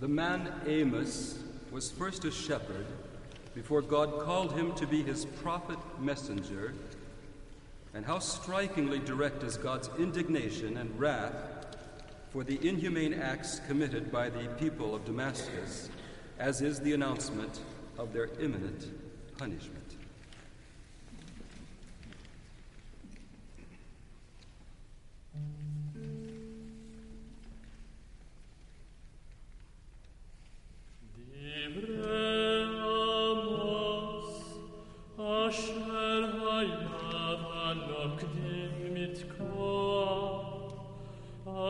The man Amos was first a shepherd before God called him to be his prophet messenger. And how strikingly direct is God's indignation and wrath for the inhumane acts committed by the people of Damascus, as is the announcement of their imminent punishment.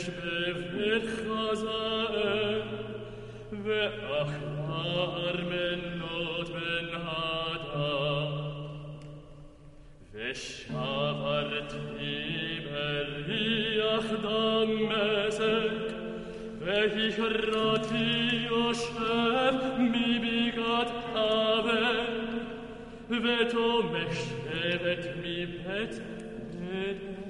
שבבית חזאל, ואחר מנות בן הדר. ושברתי בריח דמשק, והכרתי יושב מבגד עבד, ותומך שבט מבית נדר.